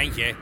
便爷